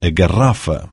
Эгарафа